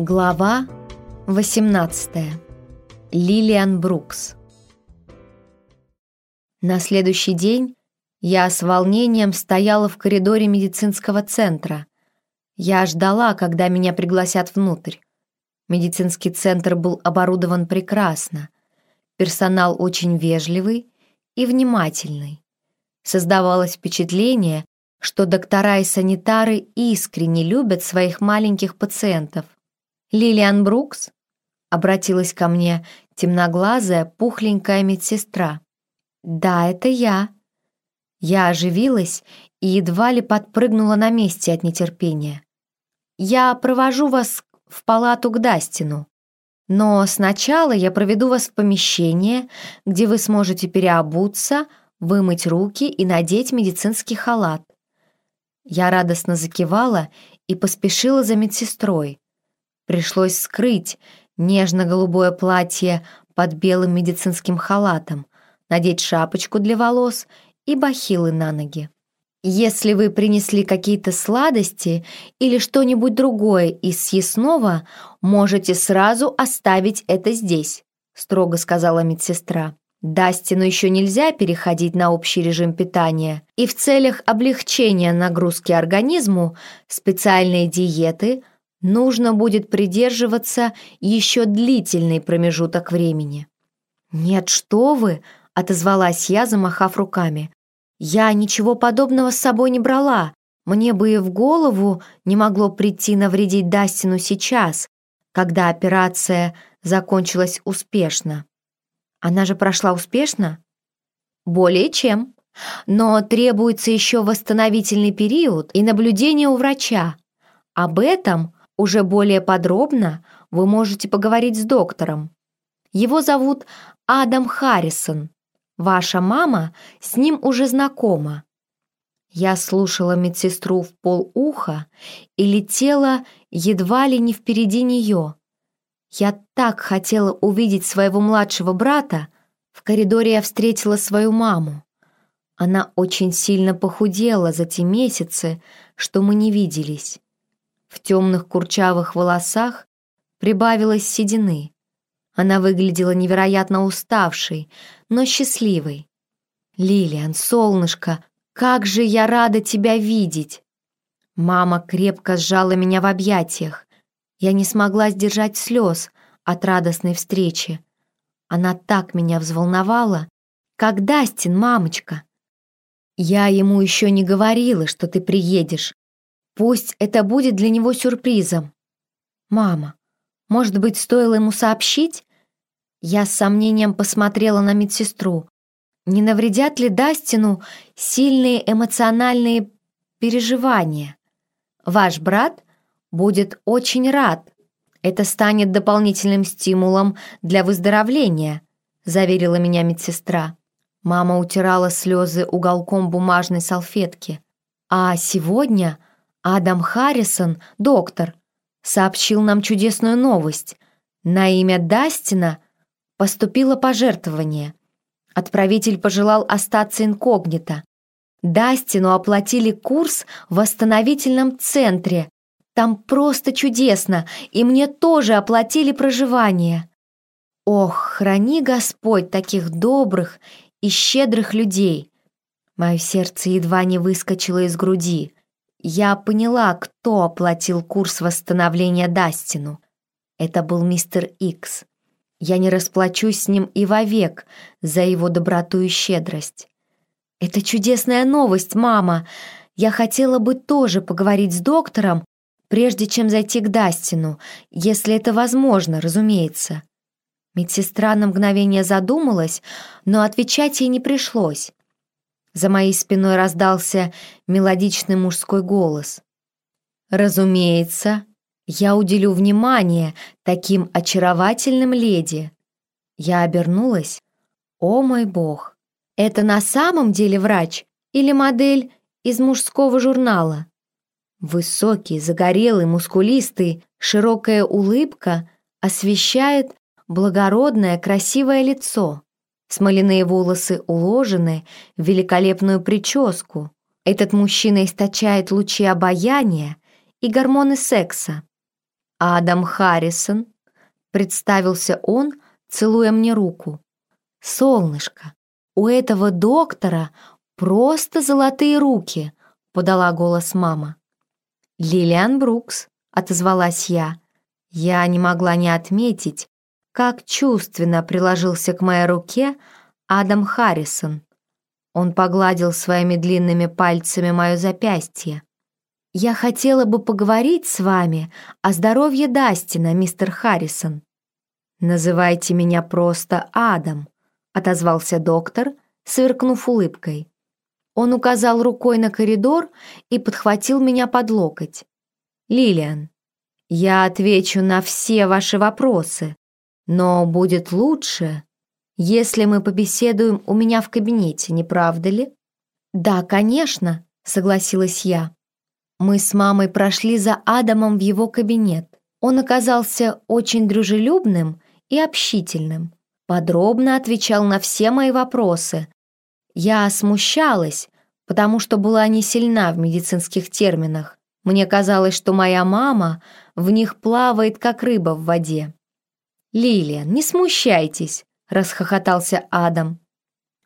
Глава 18. Лилиан Брукс. На следующий день я с волнением стояла в коридоре медицинского центра. Я ждала, когда меня пригласят внутрь. Медицинский центр был оборудован прекрасно. Персонал очень вежливый и внимательный. Создавалось впечатление, что доктора и санитары искренне любят своих маленьких пациентов. «Лилиан Брукс?» — обратилась ко мне темноглазая, пухленькая медсестра. «Да, это я». Я оживилась и едва ли подпрыгнула на месте от нетерпения. «Я провожу вас в палату к Дастину. Но сначала я проведу вас в помещение, где вы сможете переобуться, вымыть руки и надеть медицинский халат». Я радостно закивала и поспешила за медсестрой. Пришлось скрыть нежно-голубое платье под белым медицинским халатом, надеть шапочку для волос и бахилы на ноги. «Если вы принесли какие-то сладости или что-нибудь другое из съестного, можете сразу оставить это здесь», строго сказала медсестра. Дастину еще нельзя переходить на общий режим питания, и в целях облегчения нагрузки организму специальные диеты – нужно будет придерживаться еще длительный промежуток времени. «Нет, что вы!» — отозвалась я, замахав руками. «Я ничего подобного с собой не брала. Мне бы и в голову не могло прийти навредить Дастину сейчас, когда операция закончилась успешно. Она же прошла успешно? Более чем. Но требуется еще восстановительный период и наблюдение у врача. Об этом уже более подробно вы можете поговорить с доктором. Его зовут Адам Харрисон. Ваша мама с ним уже знакома. Я слушала медсестру в полуха и летела едва ли не впереди нее. Я так хотела увидеть своего младшего брата. В коридоре я встретила свою маму. Она очень сильно похудела за те месяцы, что мы не виделись. В темных курчавых волосах прибавилось седины. Она выглядела невероятно уставшей, но счастливой. «Лилиан, солнышко, как же я рада тебя видеть!» Мама крепко сжала меня в объятиях. Я не смогла сдержать слез от радостной встречи. Она так меня взволновала. «Как Дастин, мамочка?» «Я ему еще не говорила, что ты приедешь», Пусть это будет для него сюрпризом. «Мама, может быть, стоило ему сообщить?» Я с сомнением посмотрела на медсестру. Не навредят ли Дастину сильные эмоциональные переживания? Ваш брат будет очень рад. Это станет дополнительным стимулом для выздоровления, заверила меня медсестра. Мама утирала слезы уголком бумажной салфетки. А сегодня Адам Харрисон, доктор, сообщил нам чудесную новость. На имя Дастина поступило пожертвование. Отправитель пожелал остаться инкогнито. Дастину оплатили курс в восстановительном центре. Там просто чудесно, и мне тоже оплатили проживание. Ох, храни Господь таких добрых и щедрых людей. Мое сердце едва не выскочило из груди. Я поняла, кто оплатил курс восстановления Дастину. Это был мистер Икс. Я не расплачусь с ним и вовек за его доброту и щедрость. Это чудесная новость, мама. Я хотела бы тоже поговорить с доктором, прежде чем зайти к Дастину, если это возможно, разумеется. Медсестра на мгновение задумалась, но отвечать ей не пришлось. За моей спиной раздался мелодичный мужской голос. «Разумеется, я уделю внимание таким очаровательным леди». Я обернулась. «О мой бог! Это на самом деле врач или модель из мужского журнала?» Высокий, загорелый, мускулистый, широкая улыбка освещает благородное, красивое лицо. Смоляные волосы уложены в великолепную прическу. Этот мужчина источает лучи обаяния и гормоны секса. Адам Харрисон», — представился он, целуя мне руку. «Солнышко, у этого доктора просто золотые руки», — подала голос мама. «Лилиан Брукс», — отозвалась я. Я не могла не отметить, как чувственно приложился к моей руке Адам Харрисон. Он погладил своими длинными пальцами мое запястье. «Я хотела бы поговорить с вами о здоровье Дастина, мистер Харрисон». «Называйте меня просто Адам», — отозвался доктор, сверкнув улыбкой. Он указал рукой на коридор и подхватил меня под локоть. «Лилиан, я отвечу на все ваши вопросы, но будет лучше, если мы побеседуем у меня в кабинете, не правда ли?» «Да, конечно», — согласилась я. Мы с мамой прошли за Адамом в его кабинет. Он оказался очень дружелюбным и общительным. Подробно отвечал на все мои вопросы. Я смущалась, потому что была не сильна в медицинских терминах. Мне казалось, что моя мама в них плавает, как рыба в воде. «Лилия, не смущайтесь», — расхохотался Адам.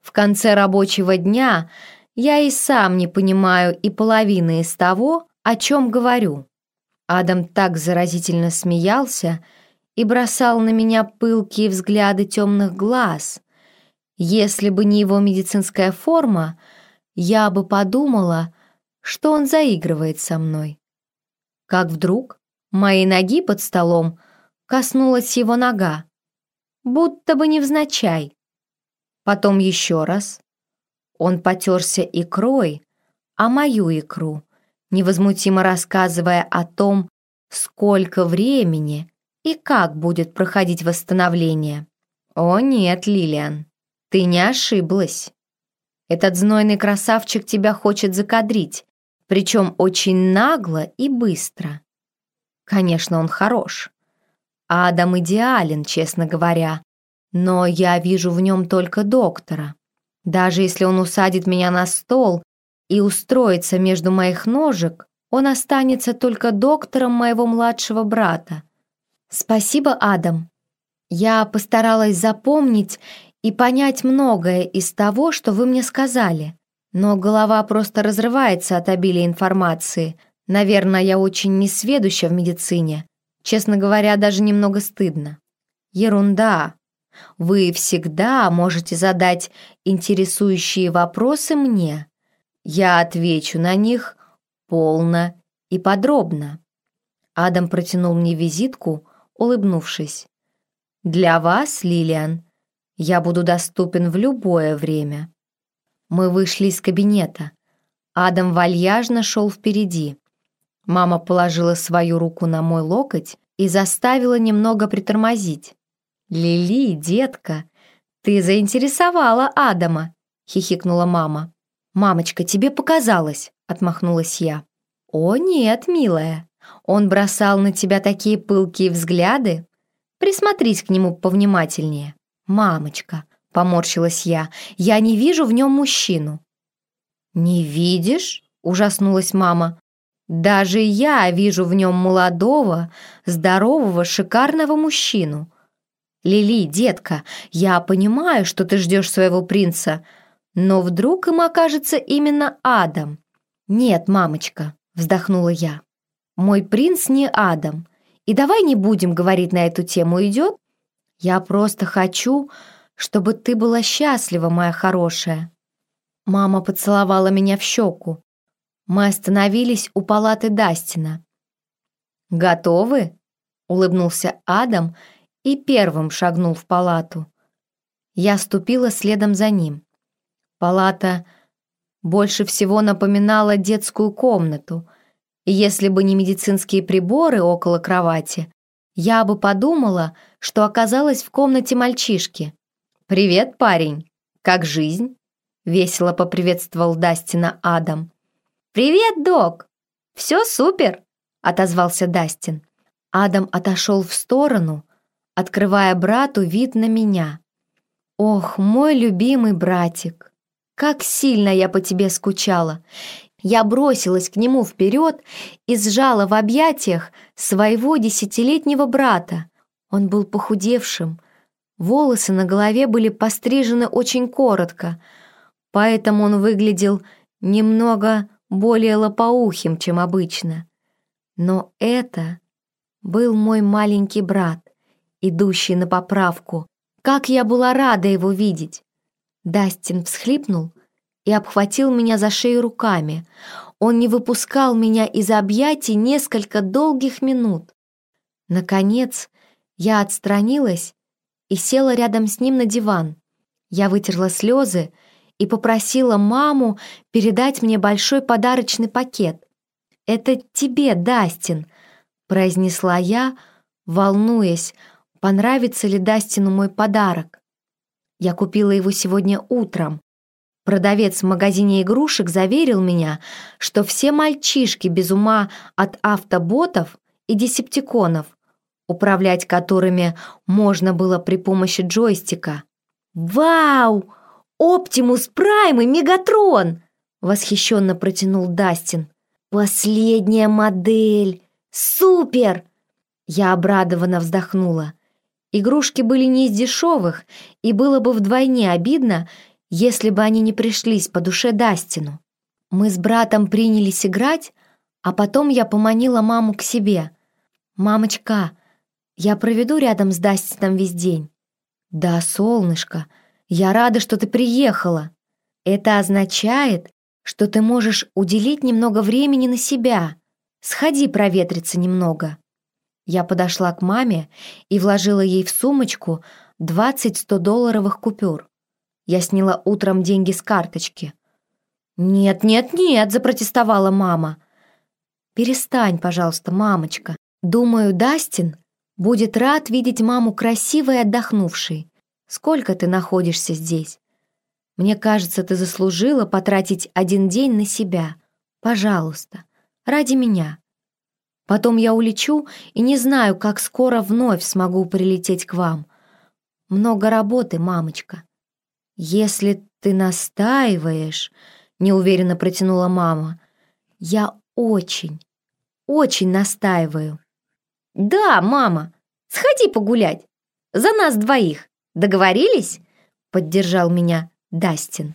«В конце рабочего дня я и сам не понимаю и половины из того, о чем говорю». Адам так заразительно смеялся, и бросал на меня пылкие взгляды темных глаз. Если бы не его медицинская форма, я бы подумала, что он заигрывает со мной. Как вдруг моей ноги под столом коснулась его нога, будто бы невзначай. Потом еще раз. Он потерся икрой, а мою икру, невозмутимо рассказывая о том, сколько времени и как будет проходить восстановление. О нет, Лилиан, ты не ошиблась. Этот знойный красавчик тебя хочет закадрить, причем очень нагло и быстро. Конечно, он хорош. Адам идеален, честно говоря, но я вижу в нем только доктора. Даже если он усадит меня на стол и устроится между моих ножек, он останется только доктором моего младшего брата. «Спасибо, Адам. Я постаралась запомнить и понять многое из того, что вы мне сказали, но голова просто разрывается от обилия информации. Наверное, я очень несведуща в медицине. Честно говоря, даже немного стыдно. Ерунда. Вы всегда можете задать интересующие вопросы мне. Я отвечу на них полно и подробно. Адам протянул мне визитку, улыбнувшись. «Для вас, Лилиан, я буду доступен в любое время». Мы вышли из кабинета. Адам вальяжно шел впереди. Мама положила свою руку на мой локоть и заставила немного притормозить. «Лили, детка, ты заинтересовала Адама», — хихикнула мама. «Мамочка, тебе показалось», — отмахнулась я. «О нет, милая, он бросал на тебя такие пылкие взгляды. Присмотрись к нему повнимательнее. Мамочка, поморщилась я, я не вижу в нем мужчину. Не видишь? Ужаснулась мама. Даже я вижу в нем молодого, здорового, шикарного мужчину. Лили, детка, я понимаю, что ты ждешь своего принца, но вдруг им окажется именно Адам. Нет, мамочка, вздохнула я. Мой принц не Адам. И давай не будем говорить на эту тему, идет? Я просто хочу, чтобы ты была счастлива, моя хорошая». Мама поцеловала меня в щеку. Мы остановились у палаты Дастина. «Готовы?» — улыбнулся Адам и первым шагнул в палату. Я ступила следом за ним. Палата больше всего напоминала детскую комнату — и если бы не медицинские приборы около кровати, я бы подумала, что оказалась в комнате мальчишки. «Привет, парень! Как жизнь?» — весело поприветствовал Дастина Адам. «Привет, док! Все супер!» — отозвался Дастин. Адам отошел в сторону, открывая брату вид на меня. «Ох, мой любимый братик! Как сильно я по тебе скучала! Я бросилась к нему вперед и сжала в объятиях своего десятилетнего брата. Он был похудевшим, волосы на голове были пострижены очень коротко, поэтому он выглядел немного более лопоухим, чем обычно. Но это был мой маленький брат, идущий на поправку. Как я была рада его видеть! Дастин всхлипнул и обхватил меня за шею руками. Он не выпускал меня из объятий несколько долгих минут. Наконец, я отстранилась и села рядом с ним на диван. Я вытерла слезы и попросила маму передать мне большой подарочный пакет. «Это тебе, Дастин», — произнесла я, волнуясь, понравится ли Дастину мой подарок. Я купила его сегодня утром. Продавец в магазине игрушек заверил меня, что все мальчишки без ума от автоботов и десептиконов, управлять которыми можно было при помощи джойстика. «Вау! Оптимус Прайм и Мегатрон!» восхищенно протянул Дастин. «Последняя модель! Супер!» Я обрадованно вздохнула. Игрушки были не из дешевых, и было бы вдвойне обидно, если бы они не пришлись по душе Дастину. Мы с братом принялись играть, а потом я поманила маму к себе. «Мамочка, я проведу рядом с Дастином весь день». «Да, солнышко, я рада, что ты приехала. Это означает, что ты можешь уделить немного времени на себя. Сходи проветриться немного». Я подошла к маме и вложила ей в сумочку 20 100-долларовых купюр. Я сняла утром деньги с карточки. «Нет, нет, нет!» — запротестовала мама. «Перестань, пожалуйста, мамочка. Думаю, Дастин будет рад видеть маму красивой и отдохнувшей. Сколько ты находишься здесь? Мне кажется, ты заслужила потратить один день на себя. Пожалуйста, ради меня. Потом я улечу и не знаю, как скоро вновь смогу прилететь к вам. Много работы, мамочка. Если ты настаиваешь, неуверенно протянула мама. Я очень, очень настаиваю. Да, мама, сходи погулять. За нас двоих. Договорились? Поддержал меня Дастин.